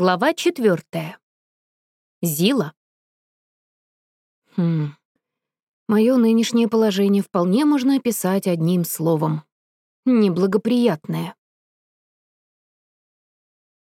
Глава четвертая. Зила. Хм. Мое нынешнее положение вполне можно описать одним словом. Неблагоприятное.